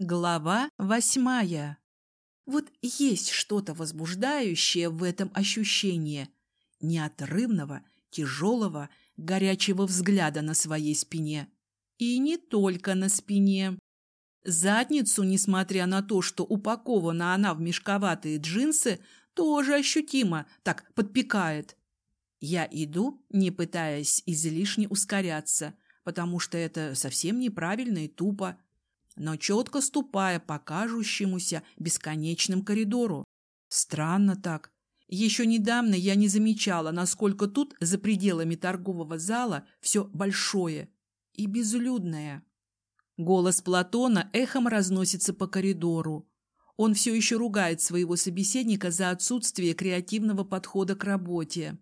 Глава восьмая. Вот есть что-то возбуждающее в этом ощущении неотрывного, тяжелого, горячего взгляда на своей спине. И не только на спине. Задницу, несмотря на то, что упакована она в мешковатые джинсы, тоже ощутимо так подпекает. Я иду, не пытаясь излишне ускоряться, потому что это совсем неправильно и тупо но четко ступая по кажущемуся бесконечным коридору. Странно так. Еще недавно я не замечала, насколько тут, за пределами торгового зала, все большое и безлюдное. Голос Платона эхом разносится по коридору. Он все еще ругает своего собеседника за отсутствие креативного подхода к работе.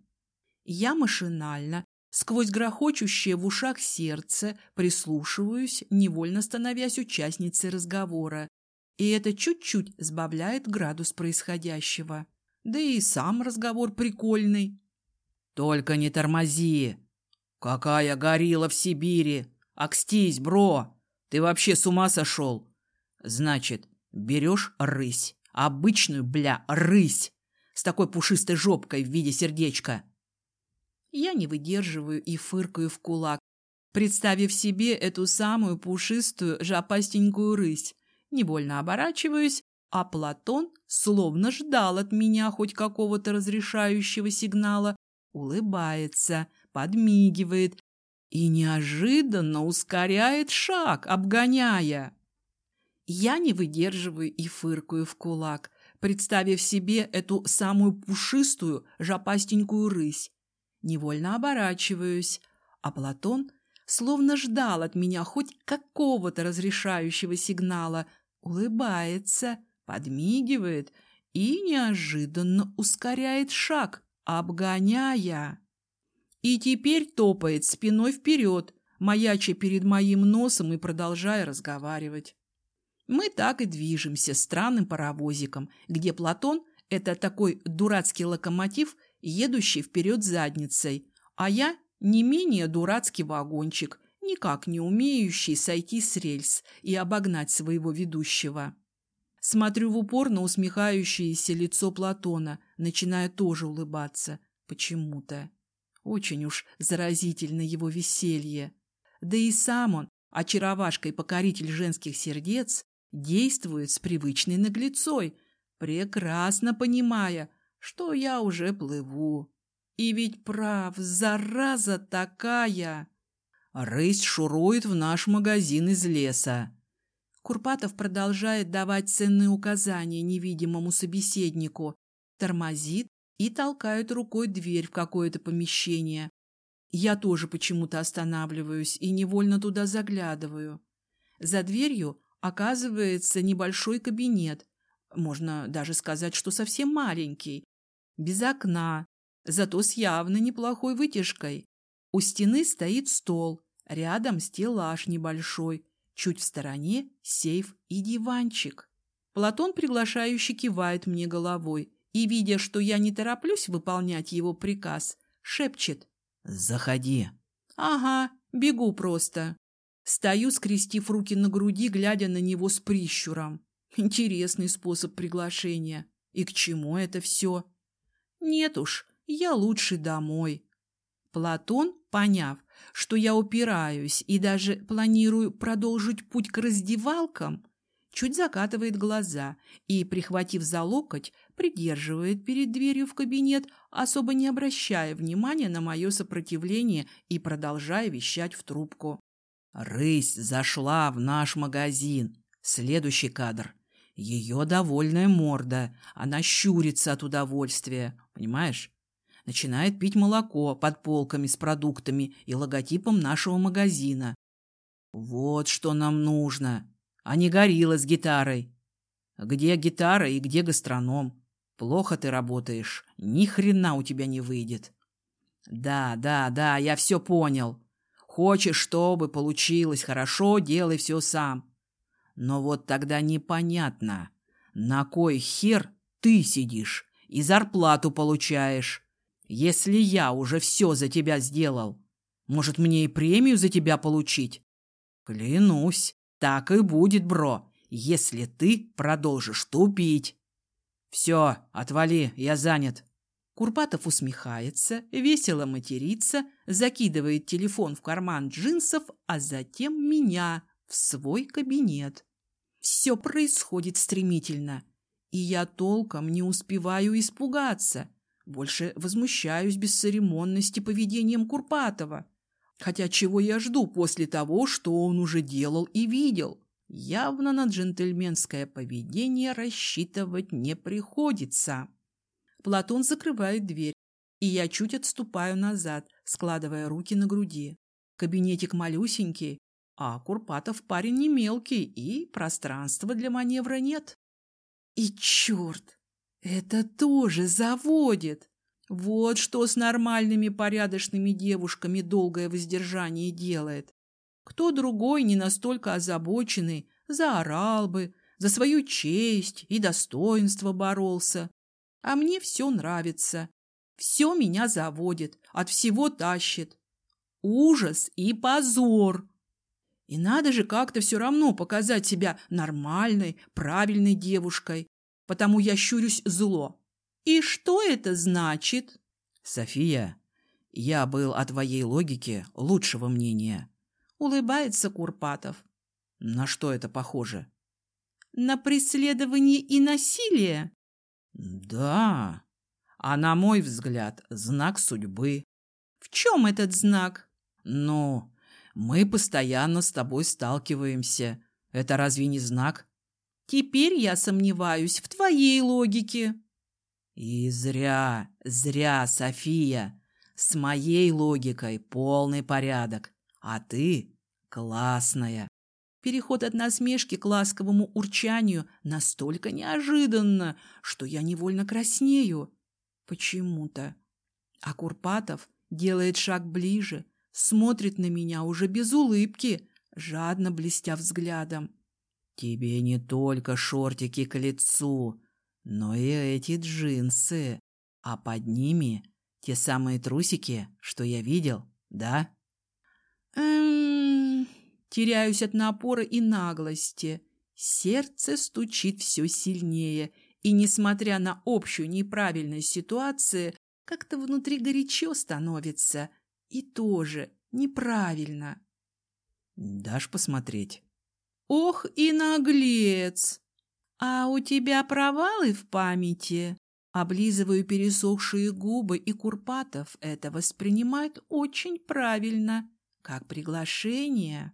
Я машинально, Сквозь грохочущее в ушах сердце прислушиваюсь, невольно становясь участницей разговора. И это чуть-чуть сбавляет градус происходящего. Да и сам разговор прикольный. «Только не тормози! Какая горилла в Сибири! Акстись, бро! Ты вообще с ума сошел? Значит, берешь рысь, обычную, бля, рысь, с такой пушистой жопкой в виде сердечка, я не выдерживаю и фыркаю в кулак, представив себе эту самую пушистую жопастенькую рысь. Невольно оборачиваюсь, а Платон словно ждал от меня хоть какого-то разрешающего сигнала, улыбается, подмигивает и неожиданно ускоряет шаг, обгоняя. Я не выдерживаю и фыркаю в кулак, представив себе эту самую пушистую жопастенькую рысь. Невольно оборачиваюсь, а Платон словно ждал от меня хоть какого-то разрешающего сигнала, улыбается, подмигивает и неожиданно ускоряет шаг, обгоняя. И теперь топает спиной вперед, маяча перед моим носом и продолжая разговаривать. Мы так и движемся странным паровозиком, где Платон – это такой дурацкий локомотив, едущий вперед задницей, а я не менее дурацкий вагончик, никак не умеющий сойти с рельс и обогнать своего ведущего. Смотрю в упор на усмехающееся лицо Платона, начиная тоже улыбаться. Почему-то. Очень уж заразительно его веселье. Да и сам он, очаровашка и покоритель женских сердец, действует с привычной наглецой, прекрасно понимая, что я уже плыву. И ведь прав, зараза такая! Рысь шурует в наш магазин из леса. Курпатов продолжает давать ценные указания невидимому собеседнику, тормозит и толкает рукой дверь в какое-то помещение. Я тоже почему-то останавливаюсь и невольно туда заглядываю. За дверью оказывается небольшой кабинет, можно даже сказать, что совсем маленький, без окна, зато с явно неплохой вытяжкой. У стены стоит стол, рядом стеллаж небольшой, чуть в стороне сейф и диванчик. Платон приглашающе кивает мне головой и, видя, что я не тороплюсь выполнять его приказ, шепчет «Заходи». «Ага, бегу просто». Стою, скрестив руки на груди, глядя на него с прищуром. Интересный способ приглашения. И к чему это все? Нет уж, я лучше домой. Платон, поняв, что я упираюсь и даже планирую продолжить путь к раздевалкам, чуть закатывает глаза и, прихватив за локоть, придерживает перед дверью в кабинет, особо не обращая внимания на мое сопротивление и продолжая вещать в трубку. «Рысь зашла в наш магазин. Следующий кадр. Ее довольная морда. Она щурится от удовольствия. Понимаешь? Начинает пить молоко под полками с продуктами и логотипом нашего магазина. Вот что нам нужно. А не горилла с гитарой. Где гитара и где гастроном? Плохо ты работаешь. Ни хрена у тебя не выйдет. Да, да, да, я все понял. Хочешь, чтобы получилось хорошо, делай все сам. Но вот тогда непонятно, на кой хер ты сидишь и зарплату получаешь, если я уже все за тебя сделал? Может, мне и премию за тебя получить? Клянусь, так и будет, бро. если ты продолжишь тупить. Все, отвали, я занят. Курпатов усмехается, весело матерится, закидывает телефон в карман джинсов, а затем меня в свой кабинет. Все происходит стремительно, и я толком не успеваю испугаться. Больше возмущаюсь бесцеремонности поведением Курпатова. Хотя чего я жду после того, что он уже делал и видел? Явно на джентльменское поведение рассчитывать не приходится. Платон закрывает дверь, и я чуть отступаю назад, складывая руки на груди. Кабинетик малюсенький, а Курпатов парень не мелкий, и пространства для маневра нет. И черт, это тоже заводит. Вот что с нормальными порядочными девушками долгое воздержание делает. Кто другой, не настолько озабоченный, заорал бы, за свою честь и достоинство боролся. А мне все нравится. Все меня заводит, от всего тащит. Ужас и позор. И надо же как-то все равно показать себя нормальной, правильной девушкой. Потому я щурюсь зло. И что это значит? София, я был о твоей логике лучшего мнения. Улыбается Курпатов. На что это похоже? На преследование и насилие? Да. А на мой взгляд, знак судьбы. В чем этот знак? Ну, мы постоянно с тобой сталкиваемся. Это разве не знак? Теперь я сомневаюсь в твоей логике. И зря, зря, София. С моей логикой полный порядок. А ты классная. Переход от насмешки к ласковому урчанию настолько неожиданно, что я невольно краснею. Почему-то. А Курпатов делает шаг ближе, смотрит на меня уже без улыбки, жадно блестя взглядом. Тебе не только шортики к лицу, но и эти джинсы, а под ними те самые трусики, что я видел, да? Эм... Теряюсь от напора и наглости. Сердце стучит все сильнее, и, несмотря на общую неправильность ситуации, как-то внутри горячо становится. И тоже неправильно. Дашь посмотреть? Ох и наглец! А у тебя провалы в памяти? Облизываю пересохшие губы, и Курпатов это воспринимает очень правильно, как приглашение.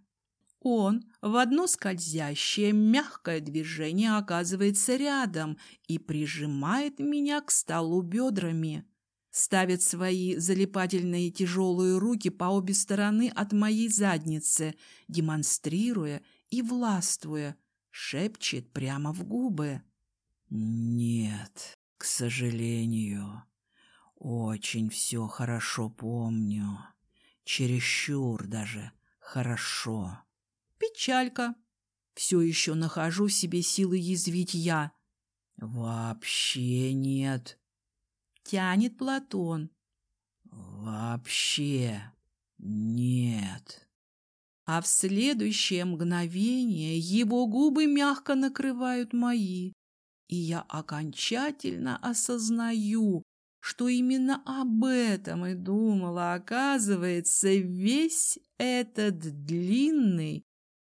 Он в одно скользящее, мягкое движение оказывается рядом и прижимает меня к столу бедрами. Ставит свои залипательные тяжелые руки по обе стороны от моей задницы, демонстрируя и властвуя, шепчет прямо в губы. «Нет, к сожалению, очень все хорошо помню, чересчур даже хорошо». Печалька. Все еще нахожу в себе силы язвить я. Вообще нет. Тянет Платон. Вообще нет. А в следующее мгновение его губы мягко накрывают мои, и я окончательно осознаю, что именно об этом и думала, оказывается, весь этот длинный,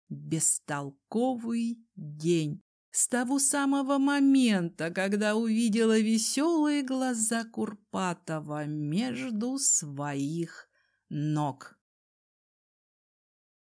бестолковый день. С того самого момента, когда увидела веселые глаза Курпатова между своих ног.